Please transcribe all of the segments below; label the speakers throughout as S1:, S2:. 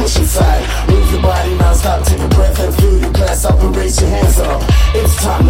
S1: push inside, Move your body non-stop, take a breath and through your glass up and raise your hands up. It's time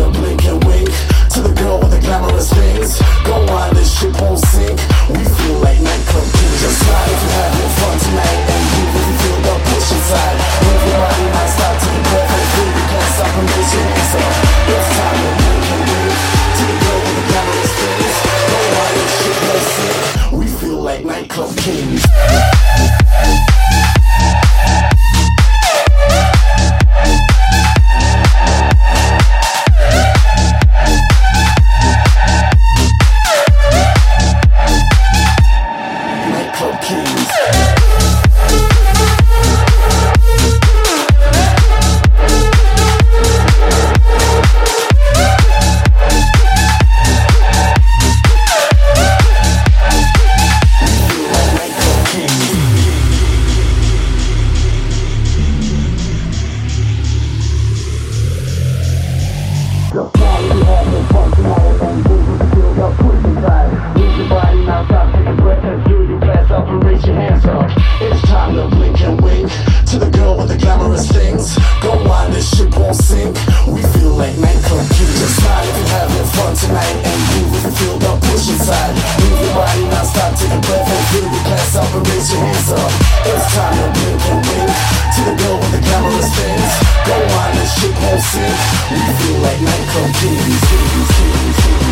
S1: things. Go on, this ship won't sink. We feel like nightclub. Just smile if you're having fun tonight and with the feel the push inside. Move your body now, stop, take a breath and feel your glass up and raise your hands up. It's time to blink and wink to the girl with the glamorous things. Go on, this ship won't sink. We feel like nightclub kings.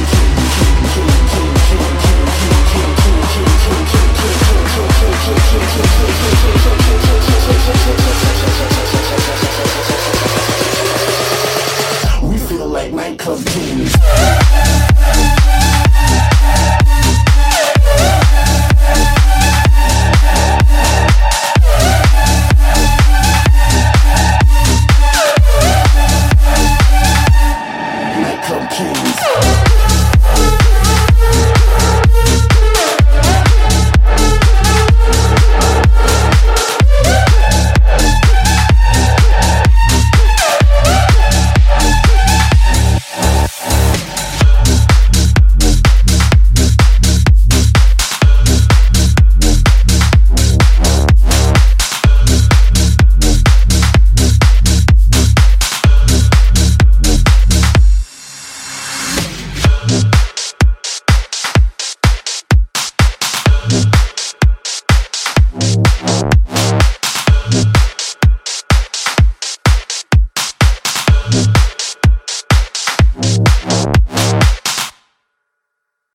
S1: never been.